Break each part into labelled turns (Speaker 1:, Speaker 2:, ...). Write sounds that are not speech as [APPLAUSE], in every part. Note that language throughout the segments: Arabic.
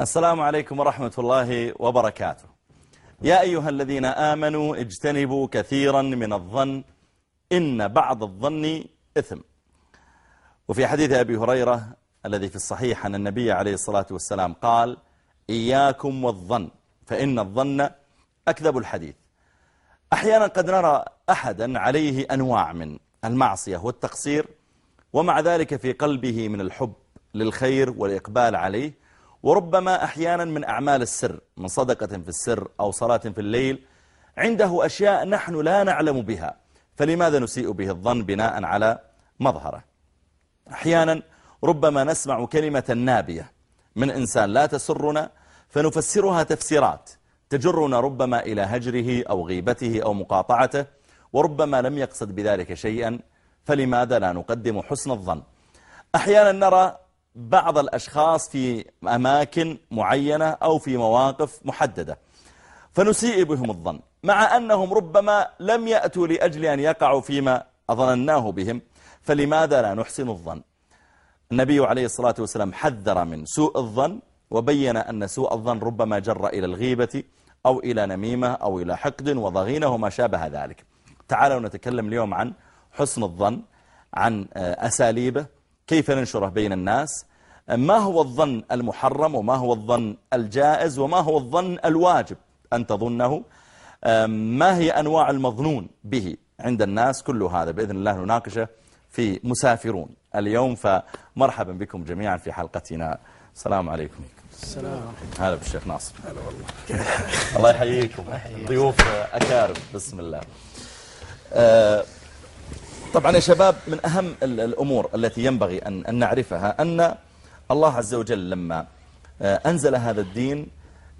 Speaker 1: السلام عليكم ورحمة الله وبركاته. يا أيها الذين آمنوا اجتنبوا كثيرا من الظن إن بعض الظن إثم. وفي حديث أبي هريرة الذي في الصحيح أن النبي عليه الصلاة والسلام قال إياكم والظن فإن الظن أكذب الحديث. أحيانا قد نرى أحدا عليه أنواع من المعصية والتقصير ومع ذلك في قلبه من الحب للخير والإقبال عليه وربما أحيانا من أعمال السر من صدقة في السر أو صلاة في الليل عنده أشياء نحن لا نعلم بها فلماذا نسيء به الظن بناء على مظهره؟ أحيانا ربما نسمع كلمة نابية من إنسان لا تسرنا فنفسرها تفسيرات تجرنا ربما إلى هجره أو غيبته أو مقاطعته وربما لم يقصد بذلك شيئا فلماذا لا نقدم حسن الظن؟ أحيانا نرى بعض الأشخاص في أماكن معينة أو في مواقف محددة. فنسيء بهم الظن مع أنهم ربما لم يأتوا لأجل أن يقعوا فيما أظنناه بهم فلماذا لا نحسن الظن؟ النبي عليه الصلاة والسلام حذر من سوء الظن وبين أن سوء الظن ربما جر إلى الغيبة أو إلى نميمة أو إلى حقد وضغينة وما شابه ذلك. تعالوا نتكلم اليوم عن حسن الظن عن أساليبه كيف ننشره بين الناس؟ ما هو الظن المحرم وما هو الظن الجائز وما هو الظن الواجب؟ أن تظنه. ما هي أنواع المظنون به عند الناس؟ كل هذا بإذن الله نناقشه في مسافرون اليوم. فمرحبا بكم جميعا في حلقتنا. السلام عليكم.
Speaker 2: السلام.
Speaker 1: هلا بالشيخ ناصر. هلا والله. الله يحييكم. ضيوف أكارم. بسم الله. طبعا يا شباب من أهم الأمور التي ينبغي أن نعرفها أن الله عز وجل لما أنزل هذا الدين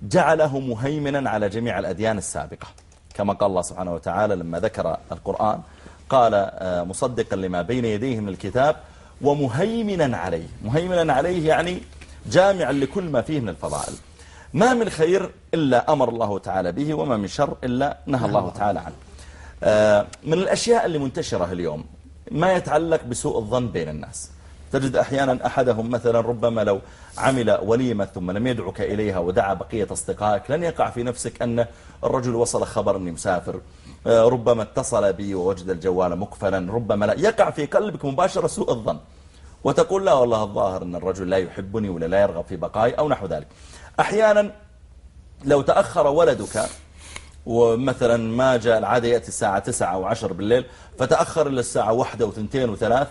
Speaker 1: جعله مهيمنا على جميع الأديان السابقة. كما قال الله سبحانه وتعالى لما ذكر القرآن قال مصدقا لما بين يديه من الكتاب ومهيمنا عليه. مهيمنا عليه يعني جامعا لكل ما فيه من الفضائل. ما من خير إلا أمر الله تعالى به وما من شر إلا نهى الله. تعالى عنه. من الأشياء اللي منتشرة اليوم ما يتعلق بسوء الظن بين الناس. تجد أحيانا أحدهم مثلا ربما لو عمل وليمة ثم لم يدعك إليها ودعا بقية أصدقائك لن يقع في نفسك أن الرجل وصل خبر أني مسافر. ربما اتصل بي ووجد الجوال مقفلا. ربما لا يقع في قلبك مباشرة سوء الظن. وتقول لا والله الظاهر أن الرجل لا يحبني ولا لا يرغب في بقائي أو نحو ذلك. أحيانا لو تأخر ولدك ومثلا ما جاء العادة يأتي الساعة 9 أو 10 بالليل فتأخر إلى الساعة 1 وثنتين وثلاث.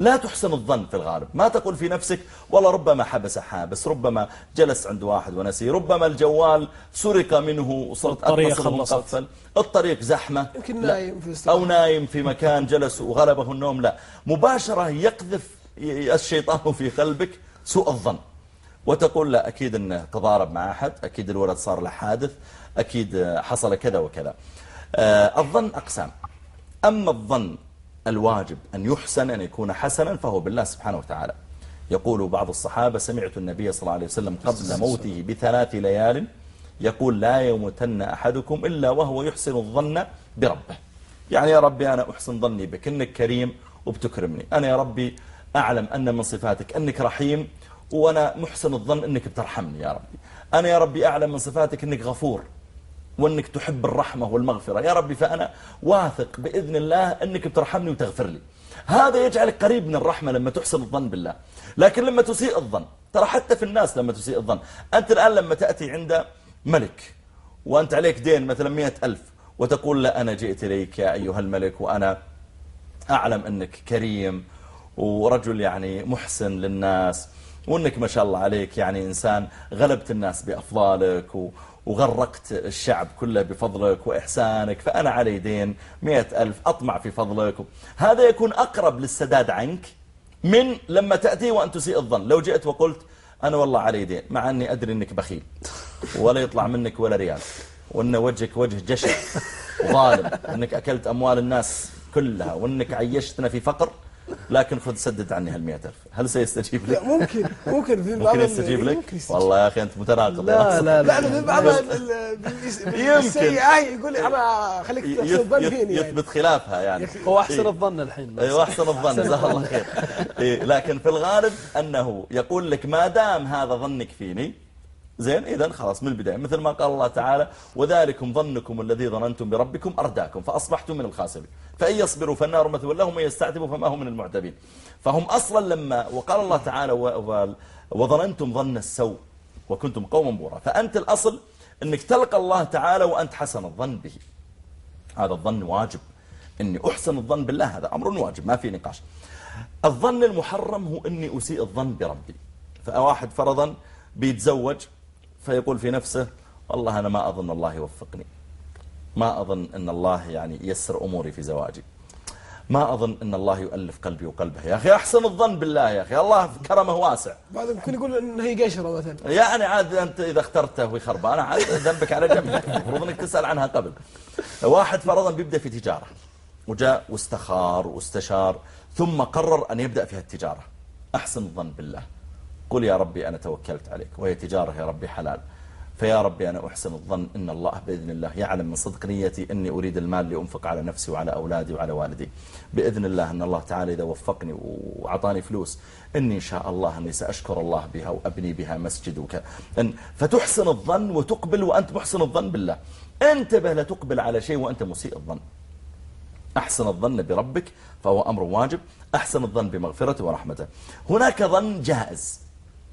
Speaker 1: لا تحسن الظن في الغالب. ما تقول في نفسك والله ربما حبس حابس ربما جلس عند واحد ونسي ربما الجوال سرق منه وصرت
Speaker 2: الطريق
Speaker 1: أتصل
Speaker 2: خلصت.
Speaker 1: مقفل. الطريق زحمة؟
Speaker 3: يمكن
Speaker 1: لا.
Speaker 3: نايم في.
Speaker 1: أو نايم في مكان جلس وغلبه النوم؟ لا. مباشرة يقذف الشيطان في قلبك سوء الظن. وتقول لا أكيد أنه تضارب مع أحد أكيد الولد صار له حادث. أكيد حصل كذا وكذا. آه، الظن أقسام. أما الظن الواجب أن يحسن أن يكون حسنا فهو بالله سبحانه وتعالى. يقول بعض الصحابة سمعت النبي صلى الله عليه وسلم قبل [LAUGHS] موته بثلاث ليال يقول لا يموتن أحدكم إلا وهو يحسن الظن بربه. يعني يا ربي أنا أحسن ظني بك إنك كريم وبتكرمني. أنا يا ربي أعلم أن من صفاتك أنك رحيم وأنا محسن الظن أنك بترحمني يا ربي. أنا يا ربي أعلم من صفاتك أنك غفور. وأنك تحب الرحمة والمغفرة. يا ربي فأنا واثق بإذن الله أنك بترحمني وتغفر لي. هذا يجعلك قريب من الرحمة لما تحسن الظن بالله. لكن لما تسيء الظن ترى حتى في الناس لما تسيء الظن. أنت الآن لما تأتي عند ملك وأنت عليك دين مثلا مئة ألف وتقول لا أنا جئت إليك يا أيها الملك وأنا أعلم أنك كريم ورجل يعني محسن للناس وأنك ما شاء الله عليك يعني إنسان غلبت الناس بأفضالك و- وغرقت الشعب كله بفضلك وإحسانك فأنا علي دين مئة ألف أطمع في فضلك. هذا يكون أقرب للسداد عنك من لما تأتي وأن تسيء الظن. لو جئت وقلت أنا والله علي دين مع أني أدري أنك بخيل ولا يطلع منك ولا ريال وأن وجهك وجه جشع وظالم أنك أكلت أموال الناس كلها وأنك عيشتنا في فقر لكن خذ سدد عني هالمئة ألف هل سيستجيب لك؟
Speaker 2: لا ممكن ممكن في بعض
Speaker 1: ممكن يستجيب لك؟
Speaker 2: ممكن يستجيب.
Speaker 1: والله يا أخي أنت متناقض
Speaker 3: لا. لا
Speaker 2: لا
Speaker 3: لا
Speaker 2: في بعض ال- ال- بال-
Speaker 1: يمكن.
Speaker 2: بالسيئة يقول لي أنا خليك تحسن الظن فيني يعني
Speaker 1: يثبت خلافها يعني
Speaker 3: هو أحسن
Speaker 1: إيه.
Speaker 3: الظن الحين بس.
Speaker 1: أيوه أحسن الظن جزاه الله خير إيه لكن في الغالب أنه يقول لك ما دام هذا ظنك فيني زين اذا خلاص من البداية. مثل ما قال الله تعالى وذلكم ظنكم الذي ظننتم بربكم أرداكم فأصبحتم من الخاسرين. فإن يصبروا فالنار مثوى لهم وإن يستعتبوا فما هم من المعتبين فهم أصلا لما وقال الله تعالى وظننتم ظن السوء وكنتم قوما بورا. فأنت الأصل إنك تلقى الله تعالى وأنت حسن الظن به. هذا الظن واجب. إني أحسن الظن بالله هذا أمر واجب ما في نقاش. الظن المحرم هو إني أسيء الظن بربي. فواحد فرضا بيتزوج فيقول في نفسه والله أنا ما أظن الله يوفقني. ما أظن إن الله يعني يسر أموري في زواجي. ما أظن إن الله يؤلف قلبي وقلبه. يا أخي أحسن الظن بالله يا أخي الله كرمه واسع.
Speaker 2: بعض ممكن يقول إن هي قشرة مثلا.
Speaker 1: يعني عاد أنت إذا اخترته ويخربانه عاد ذنبك على جنبك المفروض أنك تسأل عنها قبل. واحد فرضا بيبدأ في تجارة وجاء واستخار واستشار ثم قرر أن يبدأ في التجارة. أحسن الظن بالله. قل يا ربي أنا توكلت عليك وهي تجارة يا ربي حلال. فيا ربي أنا أحسن الظن إن الله بإذن الله يعلم من صدق نيتي أني أريد المال لأنفق على نفسي وعلى أولادي وعلى والدي. بإذن الله أن الله تعالى إذا وفقني وأعطاني فلوس إني إن شاء الله أني سأشكر الله بها وأبني بها مسجد وك... إن فتحسن الظن وتقبل وأنت محسن الظن بالله. انتبه لا تقبل على شيء وأنت مسيء الظن. أحسن الظن بربك فهو أمر واجب أحسن الظن بمغفرته ورحمته. هناك ظن جائز.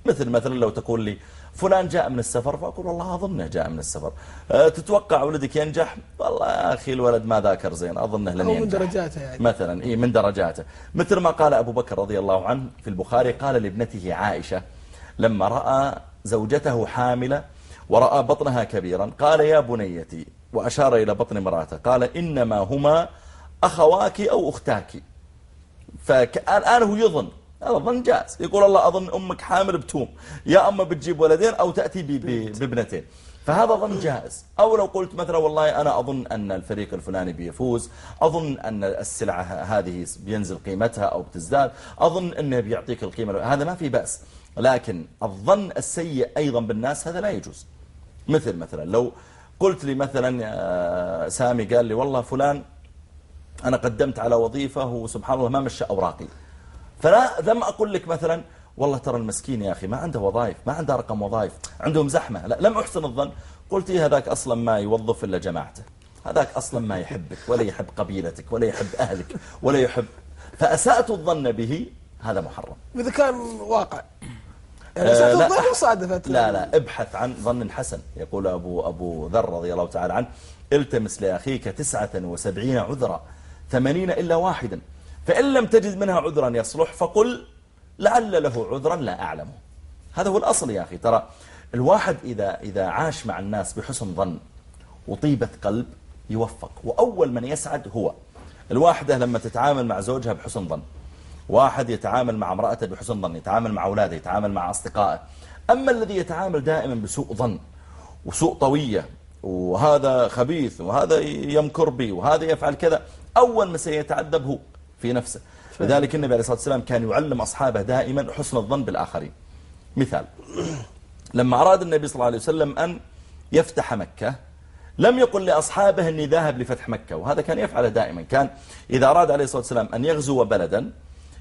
Speaker 1: مثل مثلا لو تقول لي فلان جاء من السفر فأقول والله أظنه جاء من السفر. أه، تتوقع ولدك ينجح؟ والله يا أخي الولد ما ذاكر زين أظنه لن
Speaker 2: أو من
Speaker 1: ينجح.
Speaker 2: درجاته يعني.
Speaker 1: مثلا إيه من درجاته. مثل ما قال أبو بكر رضي الله عنه في البخاري قال لابنته عائشة لما رأى زوجته حاملة ورأى بطنها كبيرا قال يا بنيتي وأشار إلى بطن امرأته قال إنما هما أخواك أو أختاك. فالآن هو يظن هذا ظن جائز يقول الله أظن أمك حامل بتوم. يا أما بتجيب ولدين أو تأتي بابنتين. فهذا ظن جائز أو لو قلت مثلا والله أنا أظن أن الفريق الفلاني بيفوز. أظن أن السلعة هذه بينزل قيمتها أو بتزداد. أظن أنه بيعطيك القيمة. هذا ما في بأس. لكن الظن السيء أيضا بالناس هذا لا يجوز. مثل مثلا لو قلت لي مثلا آه، سامي قال لي والله فلان أنا قدمت على وظيفة وسبحان الله ما مشى أوراقي. فلا لم أقول لك مثلا والله ترى المسكين يا أخي ما عنده وظائف ما عنده رقم وظائف عندهم زحمة لا لم أحسن الظن. قلت إيه هذاك أصلا ما يوظف إلا جماعته. هذاك أصلا ما يحبك ولا يحب قبيلتك ولا يحب أهلك ولا يحب. فأسأت الظن به هذا محرم.
Speaker 2: وإذا كان واقع. يعني أسأل
Speaker 1: لا.
Speaker 2: مصادفة
Speaker 1: لا لا ابحث عن ظن حسن. يقول أبو, أبو ذر رضي الله تعالى عنه التمس لأخيك تسعة وسبعين عذرا ثمانين إلا واحدا. فإن لم تجد منها عذرا يصلح فقل لعل له عذرا لا أعلمه. هذا هو الأصل يا أخي. ترى الواحد إذا, إذا عاش مع الناس بحسن ظن وطيبة قلب يوفق. وأول من يسعد هو. الواحدة لما تتعامل مع زوجها بحسن ظن واحد يتعامل مع امرأته بحسن ظن يتعامل مع أولاده يتعامل مع أصدقائه. أما الذي يتعامل دائما بسوء ظن وسوء طوية وهذا خبيث وهذا يمكر بي وهذا يفعل كذا أول ما سيتعذب هو. في نفسه. لذلك النبي عليه الصلاة والسلام كان يعلم أصحابه دائما حسن الظن بالآخرين. مثال لما أراد النبي صلى الله عليه وسلم أن يفتح مكة لم يقل لأصحابه أني ذاهب لفتح مكة وهذا كان يفعله دائما. كان إذا أراد عليه الصلاة والسلام أن يغزو بلدا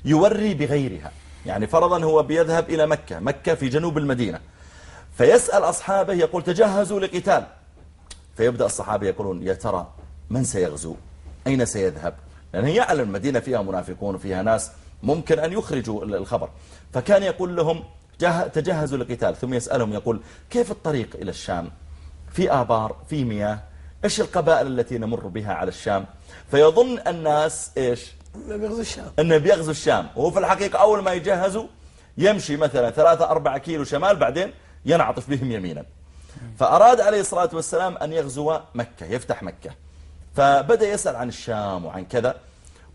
Speaker 1: يوري بغيرها. يعني فرضا هو بيذهب إلى مكة مكة في جنوب المدينة. فيسأل أصحابه يقول تجهزوا لقتال. فيبدأ الصحابة يقولون يا ترى من سيغزو؟ أين سيذهب؟ لأنه يعلم المدينة فيها منافقون وفيها ناس ممكن أن يخرجوا الخبر. فكان يقول لهم جه- تجهزوا للقتال. ثم يسألهم يقول كيف الطريق إلى الشام؟ في آبار في مياه إيش القبائل التي نمر بها على الشام؟ فيظن الناس إيش؟
Speaker 2: بيغزو الشام.
Speaker 1: انه بيغزو الشام. وهو في الحقيقة أول ما يجهزوا يمشي مثلا ثلاثة أربعة كيلو شمال بعدين ينعطف بهم يمينا. فأراد عليه الصلاة والسلام أن يغزو مكة يفتح مكة. فبدأ يسأل عن الشام وعن كذا.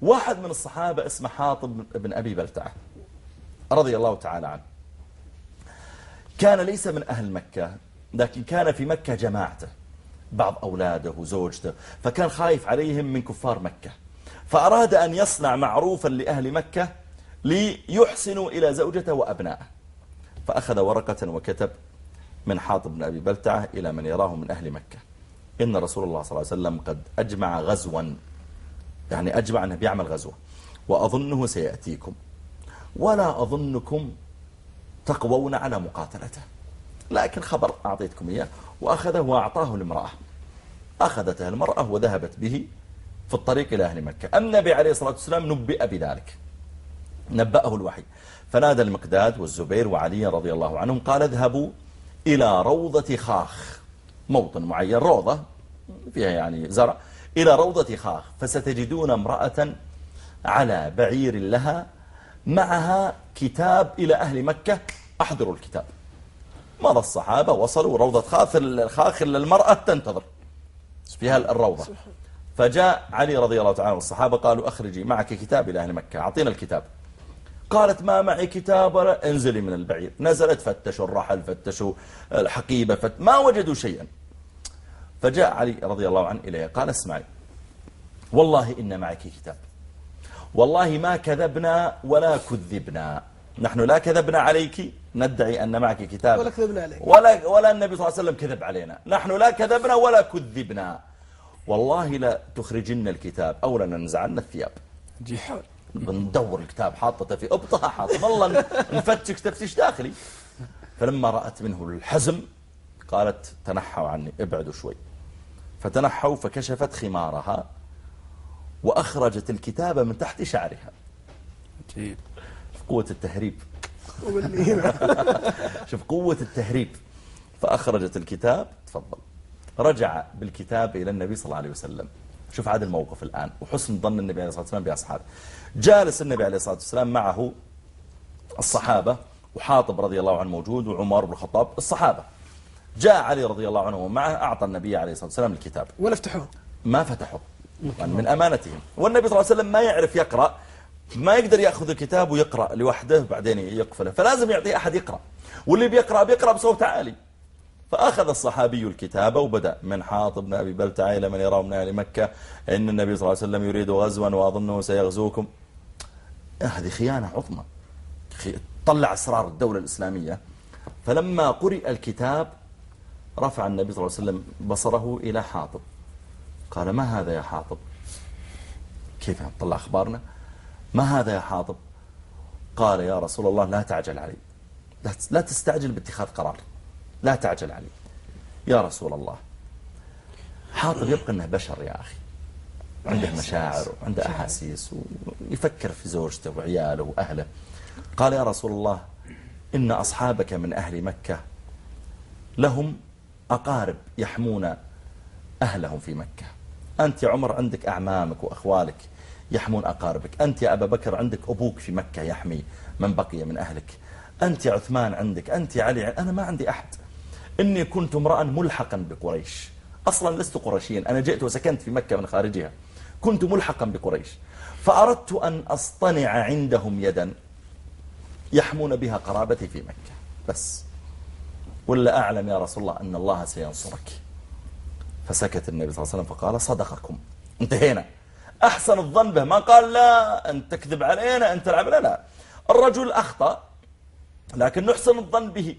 Speaker 1: واحد من الصحابة اسمه حاطب بن أبي بلتعة رضي الله تعالى عنه. كان ليس من أهل مكة لكن كان في مكة جماعته بعض أولاده وزوجته فكان خايف عليهم من كفار مكة. فأراد أن يصنع معروفا لأهل مكة ليحسنوا إلى زوجته وأبنائه. فأخذ ورقة وكتب من حاطب بن أبي بلتعة إلى من يراه من أهل مكة. إن رسول الله صلى الله عليه وسلم قد أجمع غزوا. يعني أجمع أنه بيعمل غزوة. وأظنه سيأتيكم. ولا أظنكم تقوون على مقاتلته. لكن خبر أعطيتكم إياه. وأخذه وأعطاه لامرأة. أخذته المرأة وذهبت به في الطريق إلى أهل مكة. النبي عليه الصلاة والسلام نبئ بذلك. نبأه الوحي. فنادى المقداد والزبير وعلي رضي الله عنهم قال اذهبوا إلى روضة خاخ. موطن معين روضة فيها يعني زرع. إلى روضة خاخ فستجدون امرأة على بعير لها معها كتاب إلى أهل مكة أحضروا الكتاب. مضى الصحابة وصلوا روضة خاخ الخاخ للمرأة تنتظر. فيها الروضة. فجاء علي رضي الله تعالى والصحابة قالوا أخرجي معك كتاب إلى أهل مكة أعطينا الكتاب. قالت ما معي كتاب ولا انزلي من البعير. نزلت فتشوا الرحل فتشوا الحقيبة فت ما وجدوا شيئا. فجاء علي رضي الله عنه إليه قال اسمعي والله إن معك كتاب. والله ما كذبنا ولا كذبنا. نحن لا كذبنا عليك ندعي أن معك كتاب.
Speaker 2: ولا كذبنا عليك.
Speaker 1: ولا, ولا النبي صلى الله عليه وسلم كذب علينا. نحن لا كذبنا ولا كذبنا. والله لا تخرجن الكتاب أو لننزعن الثياب.
Speaker 2: جحال
Speaker 1: بندور الكتاب حاطته في ابطها حاطه والله نفتش تفتيش داخلي. فلما رأت منه الحزم قالت تنحوا عني ابعدوا شوي. فتنحوا فكشفت خمارها وأخرجت الكتاب من تحت شعرها.
Speaker 3: جيد.
Speaker 1: قوة التهريب. [LAUGHS] شوف قوة التهريب. فأخرجت الكتاب تفضل. رجع بالكتاب إلى النبي صلى الله عليه وسلم. شوف عاد الموقف الآن. وحسن ظن النبي عليه الصلاة والسلام بأصحابه. جالس النبي عليه الصلاة والسلام معه الصحابة وحاطب رضي الله عنه موجود وعمر بن الخطاب الصحابة. جاء علي رضي الله عنه ومعه أعطى النبي عليه الصلاة والسلام الكتاب.
Speaker 2: ولا افتحوه؟
Speaker 1: ما فتحوا. يعني من أمانتهم. والنبي صلى الله عليه وسلم ما يعرف يقرأ ما يقدر يأخذ الكتاب ويقرأ لوحده بعدين يقفله. فلازم يعطيه أحد يقرأ. واللي بيقرأ بيقرأ بصوت عالي. فأخذ الصحابي الكتاب وبدأ من حاطب بن أبي بلتع إلى من يراه من أهل مكة إن النبي صلى الله عليه وسلم يريد غزوا وأظنه سيغزوكم. هذه خيانة عظمى. طلع أسرار الدولة الإسلامية. فلما قرئ الكتاب رفع النبي صلى الله عليه وسلم بصره إلى حاطب. قال ما هذا يا حاطب؟ كيف طلع أخبارنا؟ ما هذا يا حاطب؟ قال يا رسول الله لا تعجل علي. لا تستعجل باتخاذ قرار. لا تعجل علي يا رسول الله حاطب يبقى إنه بشر يا أخي. عنده مشاعر وعنده أحاسيس ويفكر في زوجته وعياله وأهله. قال يا رسول الله إن أصحابك من أهل مكة لهم أقارب يحمون أهلهم في مكة. أنت يا عمر عندك أعمامك وأخوالك يحمون أقاربك. أنت يا أبا بكر عندك أبوك في مكة يحمي من بقي من أهلك. أنت يا عثمان عندك. أنت يا علي أنا ما عندي أحد. إني كنت امرأ ملحقا بقريش. أصلا لست قرشيا أنا جئت وسكنت في مكة من خارجها. كنت ملحقا بقريش. فأردت أن أصطنع عندهم يدا يحمون بها قرابتي في مكة. بس. ولا أعلم يا رسول الله أن الله سينصرك. فسكت النبي صلى الله عليه وسلم فقال صدقكم. انتهينا. أحسن الظن به. ما قال لا أنت تكذب علينا أنت تلعب لا الرجل أخطأ لكن نحسن الظن به.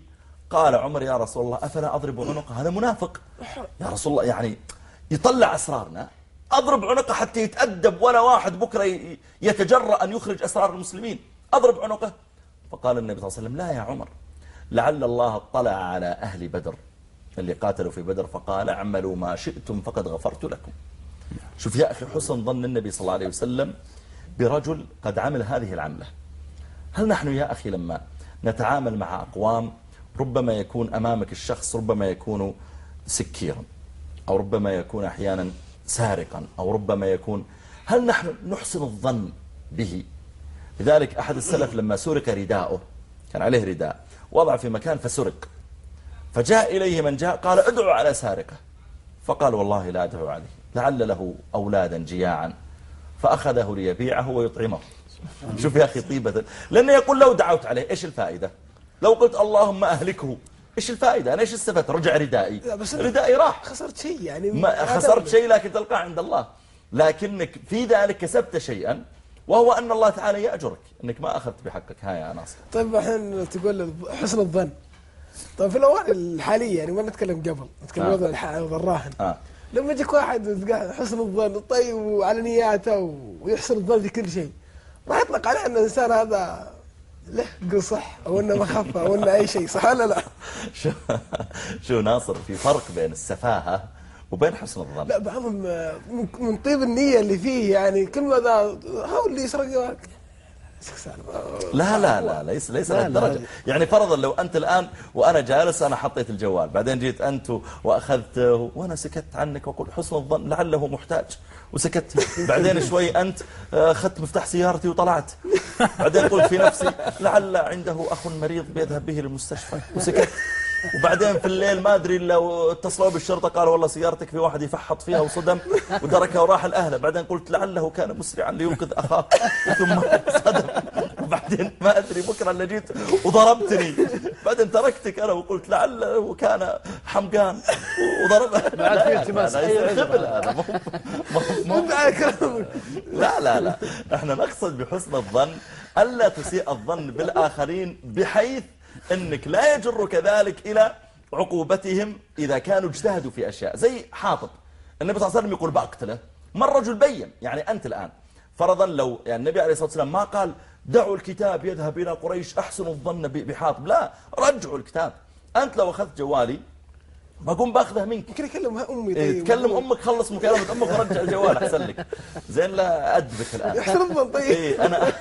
Speaker 1: قال عمر يا رسول الله أفلا أضرب عنقه؟ هذا منافق. يا رسول الله يعني يطلع أسرارنا. أضرب عنقه حتى يتأدب ولا واحد بكرة يتجرأ أن يخرج أسرار المسلمين. أضرب عنقه. فقال النبي صلى الله عليه وسلم لا يا عمر لعل الله اطلع على أهل بدر اللي قاتلوا في بدر فقال اعملوا ما شئتم فقد غفرت لكم. شوف يا أخي حسن ظن النبي صلى الله عليه وسلم برجل قد عمل هذه العملة. هل نحن يا أخي لما نتعامل مع أقوام ربما يكون أمامك الشخص ربما يكون سكيرا أو ربما يكون أحيانا سارقا أو ربما يكون هل نحن نحسن الظن به؟ لذلك أحد السلف لما سرق رداؤه كان عليه رداء وضع في مكان فسرق فجاء إليه من جاء قال ادعوا على سارقة فقال والله لا أدعو عليه لعل له أولادا جياعا فأخذه ليبيعه ويطعمه. شوف يا أخي طيبة لأنه يقول لو دعوت عليه إيش الفائدة؟ لو قلت اللهم أهلكه إيش الفائدة؟ أنا إيش استفدت رجع ردائي.
Speaker 2: لا بس
Speaker 1: ردائي راح.
Speaker 2: خسرت شيء يعني.
Speaker 1: ما خسرت شيء لكن تلقاه عند الله. لكنك في ذلك كسبت شيئا وهو أن الله تعالى يأجرك. أنك ما أخذت بحقك. ها يا ناصر.
Speaker 2: طيب الحين تقول حسن الظن. طيب في الأوان الحالية يعني ما نتكلم قبل نتكلم
Speaker 1: آه.
Speaker 2: الوضع الراهن.
Speaker 1: آه.
Speaker 2: لما يجيك واحد حسن الظن طيب وعلى نياته ويحسن الظن في كل شيء ما يطلق عليه إن الإنسان هذا له قصح أو أنه مخفى أو أنه أي شيء صح ولا لا؟ [LAUGHS]
Speaker 1: شو, شو ناصر في فرق بين السفاهة وبين حسن الظن
Speaker 2: لا بعضهم آه، من- من طيب النية اللي فيه يعني كل ما ذا هو اللي يسرق
Speaker 1: لا لا لا ليس ليس
Speaker 3: لا.
Speaker 1: يعني فرضا لو أنت الآن وأنا جالس أنا حطيت الجوال بعدين جيت أنت وأخذته وأنا سكت عنك وأقول حسن الظن لعله محتاج وسكت. [LAUGHS] بعدين شوي أنت آه، أخذت مفتاح سيارتي وطلعت. بعدين قلت في نفسي لعل عنده أخ مريض بيذهب به للمستشفى وسكت. وبعدين في الليل ما أدري إلا اتصلوا بالشرطة قالوا والله سيارتك في واحد يفحط فيها وصدم وتركها وراح لأهله بعدين قلت لعله كان مسرعا لينقذ أخاه ثم صدم وبعدين ما أدري بكرة اللي جيت وضربتني بعدين تركتك أنا وقلت لعله كان حمقان وضرب
Speaker 3: بعد في التماس
Speaker 1: هذا مو- مو- لا لا لا إحنا نقصد بحسن الظن ألا تسيء الظن بالآخرين بحيث أنك لا يجرك ذلك إلى عقوبتهم إذا كانوا اجتهدوا في أشياء. زي حاطب. النبي صلى الله عليه وسلم يقول بقتله ما الرجل بين. يعني أنت الآن. فرضا لو يعني النبي عليه الصلاة والسلام ما قال دعوا الكتاب يذهب إلى قريش أحسنوا الظن بحاطب. لا رجعوا الكتاب. أنت لو أخذت جوالي بقوم بأخذه منك.
Speaker 2: يمكن يكلم أمي
Speaker 1: إيه،
Speaker 2: طيب.
Speaker 1: تكلم أمك خلص مكالمة أمك ورجع الجوال أحسن لك. زين لا ادبك
Speaker 2: الآن. الظن طيب.
Speaker 1: إيه أنا [LAUGHS]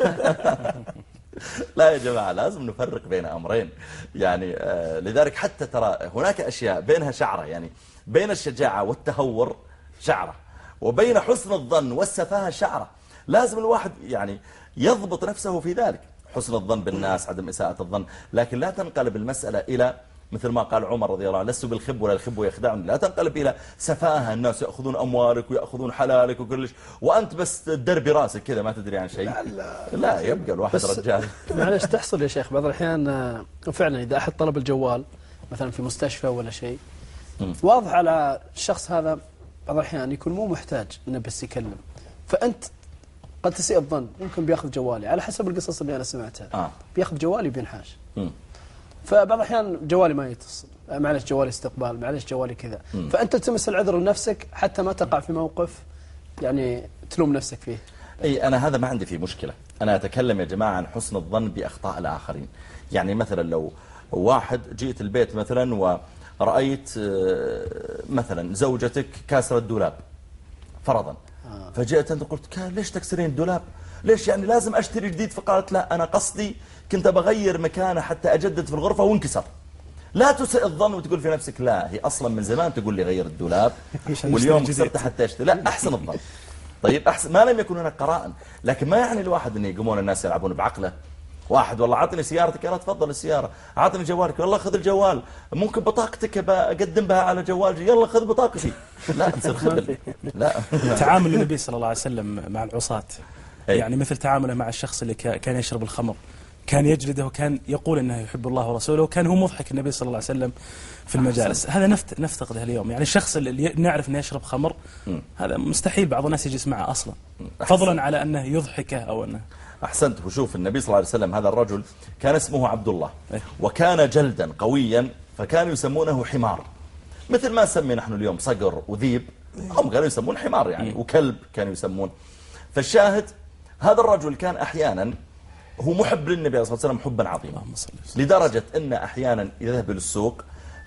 Speaker 1: [LAUGHS] لا يا جماعة لازم نفرق بين أمرين. يعني آه لذلك حتى ترى هناك أشياء بينها شعرة يعني بين الشجاعة والتهور شعرة وبين حسن الظن والسفاهة شعرة. لازم الواحد يعني يضبط نفسه في ذلك. حسن الظن بالناس عدم إساءة الظن. لكن لا تنقلب المسألة إلى مثل ما قال عمر رضي الله عنه لست بالخب ولا الخب يخدعني لا تنقلب إلى سفاهة الناس يأخذون أموالك ويأخذون حلالك وكلش. وأنت بس تدربي راسك كذا ما تدري عن شيء. لا, لا. يبقى الواحد رجال. [LAUGHS]
Speaker 3: معلش تحصل يا شيخ بعض الأحيان آه، فعلا إذا أحد طلب الجوال مثلا في مستشفى ولا شيء. واضح على الشخص هذا بعض الأحيان يكون مو محتاج إنه بس يكلم. فأنت قد تسيء الظن ممكن بيأخذ جوالي. على حسب القصص اللي أنا سمعتها.
Speaker 1: آه.
Speaker 3: بيأخذ جوالي وبينحاش.
Speaker 1: مم.
Speaker 3: فبعض الأحيان جوالي ما يتصل. معلش جوالي استقبال معلش جوالي كذا. فأنت تلتمس العذر لنفسك حتى ما تقع في موقف يعني تلوم نفسك فيه.
Speaker 1: أي أنا هذا ما عندي فيه مشكلة. أنا أتكلم يا جماعة عن حسن الظن بأخطاء الآخرين. يعني مثلا لو واحد جئت البيت مثلا ورأيت آه، مثلا زوجتك كاسرة الدولاب فرضا. فجئت أنت قلت "كا- ليش تكسرين الدولاب؟ ليش يعني لازم أشتري جديد؟ فقالت لا أنا قصدي كنت بغير مكانه حتى أجدد في الغرفة وانكسر. لا تسئ الظن وتقول في نفسك لا هي أصلا من زمان تقول لي غير الدولاب [LAUGHS] واليوم
Speaker 4: نشتري جديد.
Speaker 1: كسرت حتى أشتري. لا أحسن الظن. طيب أحسن ما لم يكن هناك قرائن لكن ما يعني الواحد أن يقومون الناس يلعبون بعقله؟ واحد والله عطني سيارتك يلا تفضل السيارة. عطني جوالك والله خذ الجوال. ممكن بطاقتك بقدم بها على جوال يلا خذ بطاقتي. [LAUGHS] لا تصير خبل لا.
Speaker 4: تعامل النبي صلى الله عليه وسلم مع العصاة.
Speaker 1: أي.
Speaker 4: يعني مثل تعامله مع الشخص اللي كا- كان يشرب الخمر. كان يجلده وكان يقول إنه يحب الله ورسوله وكان هو مضحك النبي صلى الله عليه وسلم في المجالس. هذا نفت نفتقده اليوم. يعني الشخص اللي نعرف إنه يشرب خمر. هذا مستحيل بعض الناس يجلس معه أصلا. فضلا على أنه يضحكه أو انه
Speaker 1: أحسنت وشوف النبي صلى الله عليه وسلم هذا الرجل كان اسمه عبد الله
Speaker 4: إيه.
Speaker 1: وكان جلدا قويا فكانوا يسمونه حمار. مثل ما نسمي نحن اليوم صقر وذيب هم كانوا يسمون حمار يعني وكلب كانوا يسمون. فالشاهد هذا الرجل كان أحيانا هو محب للنبي عليه الصلاة والسلام حبا عظيما
Speaker 4: وسلم.
Speaker 1: لدرجة أن أحيانا يذهب للسوق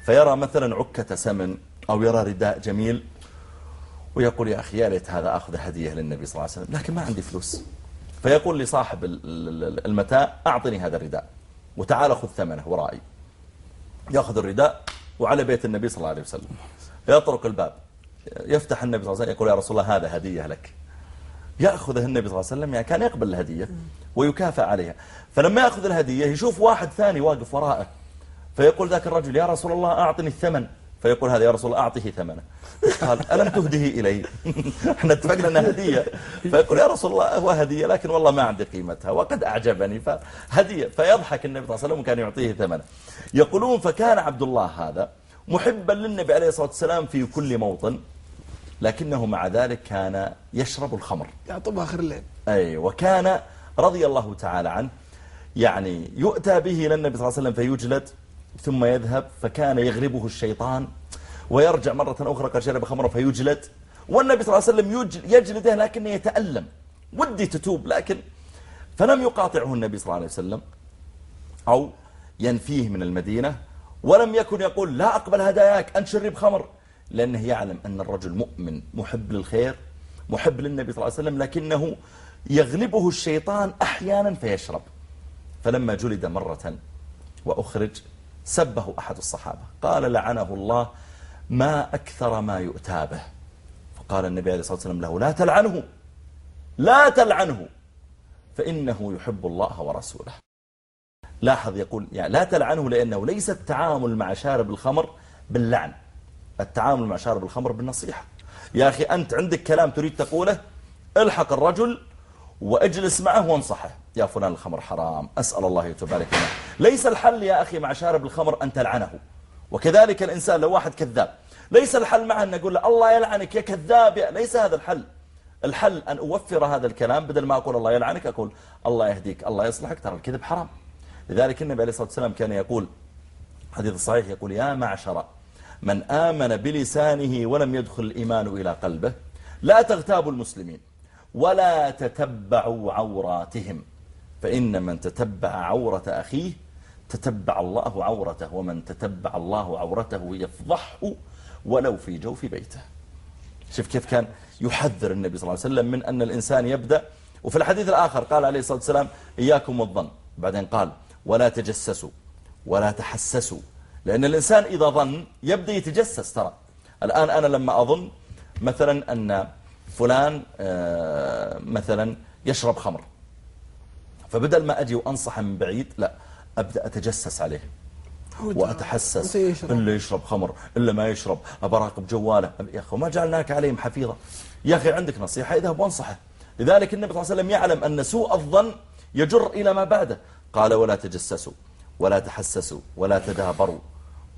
Speaker 1: فيرى مثلا عكة سمن أو يرى رداء جميل ويقول يا أخي يا ليت هذا أخذ هدية للنبي صلى الله عليه وسلم لكن ما عندي فلوس. فيقول لصاحب ال- ال- المتاع أعطني هذا الرداء وتعال خذ ثمنه ورائي. يأخذ الرداء وعلى بيت النبي صلى الله عليه وسلم. يطرق الباب يفتح النبي صلى الله عليه وسلم يقول يا رسول الله هذا هدية لك. يأخذه النبي صلى الله عليه وسلم يعني كان يقبل الهدية ويكافئ عليها. فلما يأخذ الهدية يشوف واحد ثاني واقف وراءه فيقول ذاك الرجل يا رسول الله أعطني الثمن. فيقول هذا يا رسول الله أعطه ثمنه. قال ألم تهده إلي؟ [LAUGHS] إحنا اتفقنا أنها هدية. فيقول يا رسول الله هو هدية لكن والله ما عندي قيمتها وقد أعجبني فهدية. فيضحك النبي صلى الله عليه وسلم وكان يعطيه ثمنه. يقولون فكان عبد الله هذا محبا للنبي عليه الصلاة والسلام في كل موطن لكنه مع ذلك كان يشرب الخمر.
Speaker 2: يعطبها آخر الليل.
Speaker 1: أي وكان رضي الله تعالى عنه يعني يؤتى به إلى النبي صلى الله عليه وسلم فيجلد. ثم يذهب فكان يغلبه الشيطان ويرجع مرة أخرى قد شرب خمره فيجلد. والنبي صلى الله عليه وسلم يجل- يجلده لكنه يتألم. ودي تتوب لكن فلم يقاطعه النبي صلى الله عليه وسلم أو ينفيه من المدينة ولم يكن يقول لا أقبل هداياك أن شرب خمر. لأنه يعلم أن الرجل مؤمن محب للخير محب للنبي صلى الله عليه وسلم لكنه يغلبه الشيطان أحيانا فيشرب. فلما جلد مرة وأخرج سبه أحد الصحابة. قال لعنه الله ما أكثر ما يؤتى به. فقال النبي عليه الصلاة والسلام له لا تلعنه لا تلعنه فإنه يحب الله ورسوله. لاحظ يقول يعني لا تلعنه لأنه ليس التعامل مع شارب الخمر باللعن. التعامل مع شارب الخمر بالنصيحة. يا أخي أنت عندك كلام تريد تقوله؟ الحق الرجل واجلس معه وانصحه. يا فلان الخمر حرام أسأل الله يتبارك لنا ليس الحل يا أخي مع شارب الخمر أن تلعنه. وكذلك الإنسان لو واحد كذاب ليس الحل معه أن نقول له الله يلعنك يا كذاب يا ليس هذا الحل. الحل أن أوفر هذا الكلام بدل ما أقول الله يلعنك أقول الله يهديك الله يصلحك ترى الكذب حرام. لذلك النبي عليه الصلاة والسلام كان يقول حديث صحيح يقول يا معشر من آمن بلسانه ولم يدخل الإيمان إلى قلبه لا تغتابوا المسلمين. ولا تتبعوا عوراتهم. فإن من تتبع عورة أخيه تتبع الله عورته ومن تتبع الله عورته يفضحه ولو في جوف بيته. شوف كيف كان يحذر النبي صلى الله عليه وسلم من أن الإنسان يبدأ. وفي الحديث الآخر قال عليه الصلاة والسلام إياكم والظن. بعدين قال ولا تجسسوا ولا تحسسوا. لأن الإنسان إذا ظن يبدأ يتجسس ترى. الآن أنا لما أظن مثلا أن فلان آه، مثلا يشرب خمر. فبدل ما أجي وأنصح من بعيد لا أبدأ أتجسس عليه. وأتحسس. إلا يشرب خمر إلا ما يشرب أبراقب جواله. يا أخي ما جعلناك عليهم حفيظة. يا أخي عندك نصيحة اذهب وانصحه لذلك النبي صلى الله عليه وسلم يعلم أن سوء الظن يجر إلى ما بعده. قال ولا تجسسوا ولا تحسسوا ولا تدابروا.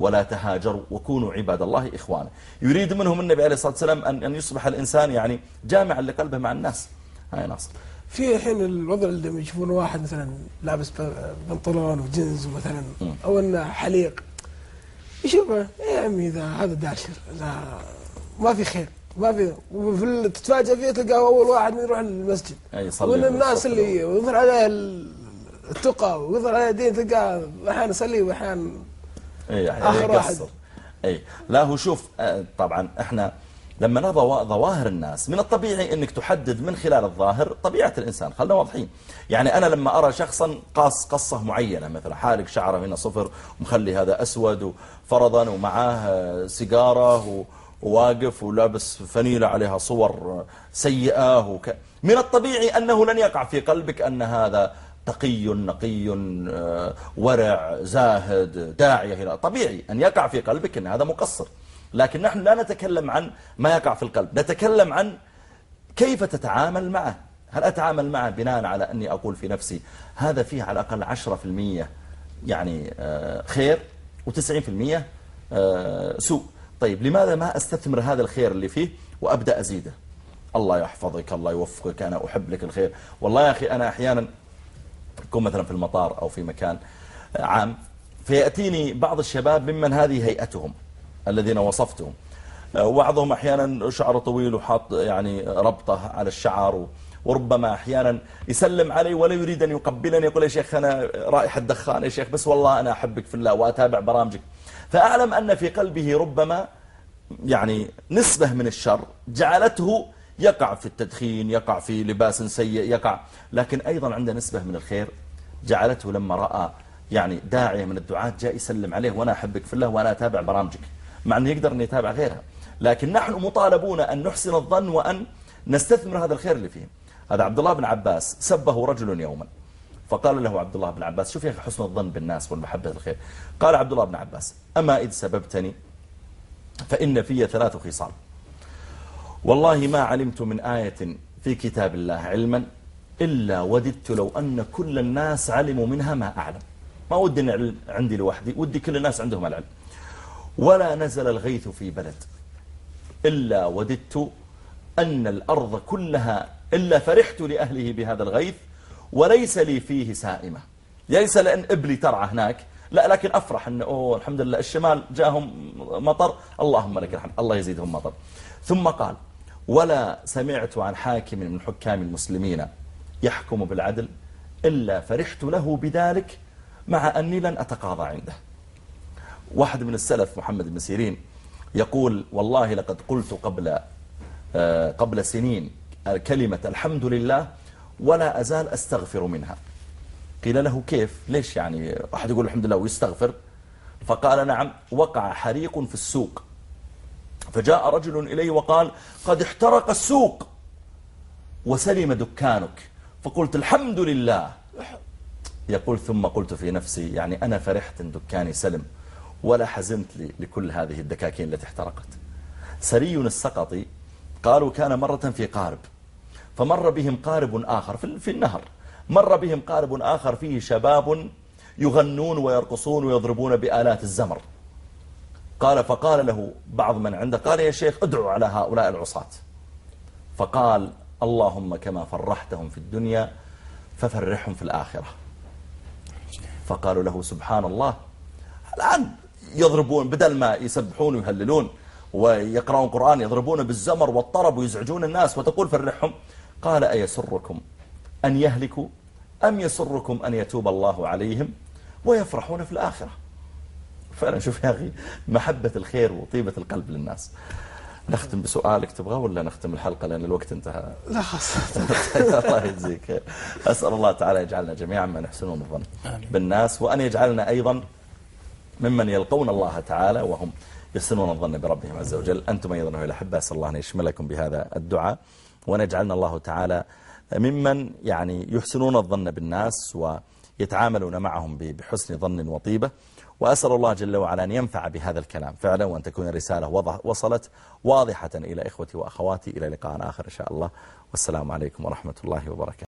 Speaker 1: ولا تهاجروا وكونوا عباد الله إخوانا. يريد منهم النبي عليه الصلاة والسلام أن يصبح الإنسان يعني جامعا لقلبه مع الناس. هاي ناصر.
Speaker 2: في الحين الوضع اللي يشوفون واحد مثلا لابس بنطلون وجنز مثلا أو إنه حليق يشوفه إيه يا عمي ذا هذا داشر لا ما في خير ما في وفي تتفاجئ فيه تلقاه أول واحد يروح المسجد.
Speaker 1: أي يصلي
Speaker 2: ومن الناس اللي يظهر عليه ال- التقى ويظهر عليه الدين تلقاه أحيانا يصلي واحيانا
Speaker 1: اي
Speaker 2: آخر
Speaker 1: أحيانا
Speaker 2: واحد.
Speaker 1: اي لا هو شوف آه، طبعا إحنا لما نرى ظوا- ظواهر الناس من الطبيعي إنك تحدد من خلال الظاهر طبيعة الإنسان. خلنا واضحين. يعني أنا لما أرى شخصا قاص قصة معينة مثلا حالق شعره هنا صفر ومخلي هذا أسود فرضا ومعاه آه، سيجارة وواقف ولابس فنيلة عليها صور آه، سيئة وك... من الطبيعي أنه لن يقع في قلبك أن هذا تقي نقي ورع زاهد داعية إلى طبيعي أن يقع في قلبك أن هذا مقصر. لكن نحن لا نتكلم عن ما يقع في القلب. نتكلم عن كيف تتعامل معه. هل أتعامل معه بناء على أني أقول في نفسي هذا فيه على الأقل 10% يعني آه، خير و90% آه، سوء. طيب لماذا ما أستثمر هذا الخير اللي فيه وأبدأ أزيده؟ الله يحفظك الله يوفقك أنا أحب لك الخير. والله يا أخي أنا أحيانا أكون مثلا في المطار أو في مكان عام فيأتيني بعض الشباب ممن هذه هيئتهم الذين وصفتهم. وبعضهم أحيانا شعره طويل وحاط يعني ربطة على الشعر وربما أحيانا يسلم علي ولا يريد أن يقبلني يقول يا شيخ أنا رائحة دخان يا شيخ بس والله أنا أحبك في الله وأتابع برامجك. فأعلم أن في قلبه ربما يعني نسبة من الشر جعلته يقع في التدخين يقع في لباس سيء يقع. لكن أيضا عنده نسبة من الخير. جعلته لما رأى يعني داعية من الدعاة جاء يسلم عليه وأنا أحبك في الله وأنا أتابع برامجك. مع أنه يقدر أن يتابع غيرها. لكن نحن مطالبون أن نحسن الظن وأن نستثمر هذا الخير اللي فيه. هذا عبد الله بن عباس سبه رجل يوما. فقال له عبد الله بن عباس شوف يا أخي حسن الظن بالناس والمحبة الخير. قال عبد الله بن عباس أما إذ سببتني فإن في ثلاث خصال. والله ما علمت من آية في كتاب الله علما إلا وددت لو أن كل الناس علموا منها ما أعلم. ما ودي العلم عندي لوحدي ودي كل الناس عندهم العلم. ولا نزل الغيث في بلد إلا وددت أن الأرض كلها إلا فرحت لأهله بهذا الغيث وليس لي فيه سائمة. ليس لأن إبلي ترعى هناك لا لكن أفرح أن أوه الحمد لله الشمال جاهم مطر اللهم لك الحمد الله يزيدهم مطر. ثم قال ولا سمعت عن حاكم من حكام المسلمين يحكم بالعدل إلا فرحت له بذلك مع أني لن أتقاضى عنده. واحد من السلف محمد بن سيرين يقول والله لقد قلت قبل آه، قبل سنين كلمة الحمد لله ولا أزال أستغفر منها. قيل له كيف؟ ليش يعني؟ واحد يقول الحمد لله ويستغفر؟ فقال نعم وقع حريق في السوق. فجاء رجل إليه وقال قد احترق السوق وسلم دكانك. فقلت الحمد لله. يقول ثم قلت في نفسي يعني أنا فرحت إن دكاني سلم ولا حزنت لكل هذه الدكاكين التي احترقت. سري السقطي قالوا كان مرة في قارب. فمر بهم قارب آخر في النهر. مر بهم قارب آخر فيه شباب يغنون ويرقصون ويضربون بآلات الزمر. قال فقال له بعض من عنده قال يا شيخ ادعو على هؤلاء العصاة. فقال اللهم كما فرحتهم في الدنيا ففرحهم في الآخرة. فقالوا له سبحان الله الآن يضربون بدل ما يسبحون ويهللون ويقرأون قرآن يضربون بالزمر والطرب ويزعجون الناس وتقول فرحهم قال أيسركم أن يهلكوا أم يسركم أن يتوب الله عليهم ويفرحون في الآخرة؟ فعلا شوف يا أخي محبة الخير وطيبة القلب للناس. نختم بسؤالك تبغى ولا نختم الحلقة لأن الوقت انتهى؟
Speaker 2: لا خلاص. [LAUGHS]
Speaker 1: الله يجزيك. أسأل الله تعالى يجعلنا جميعا من يحسنون الظن بالناس وأن يجعلنا أيضا ممن يلقون الله تعالى وهم يحسنون الظن بربهم عز وجل. أنتم أيضا أيها الأحبة أسأل الله أن يشملكم بهذا الدعاء وأن يجعلنا الله تعالى ممن يعني يحسنون الظن بالناس ويتعاملون معهم بحسن ظن وطيبة. وأسأل الله جل وعلا أن ينفع بهذا الكلام. فعلا وأن تكون الرسالة وصلت واضحة إلى إخوتي وأخواتي. إلى لقاء آخر إن شاء الله. والسلام عليكم ورحمة الله وبركاته.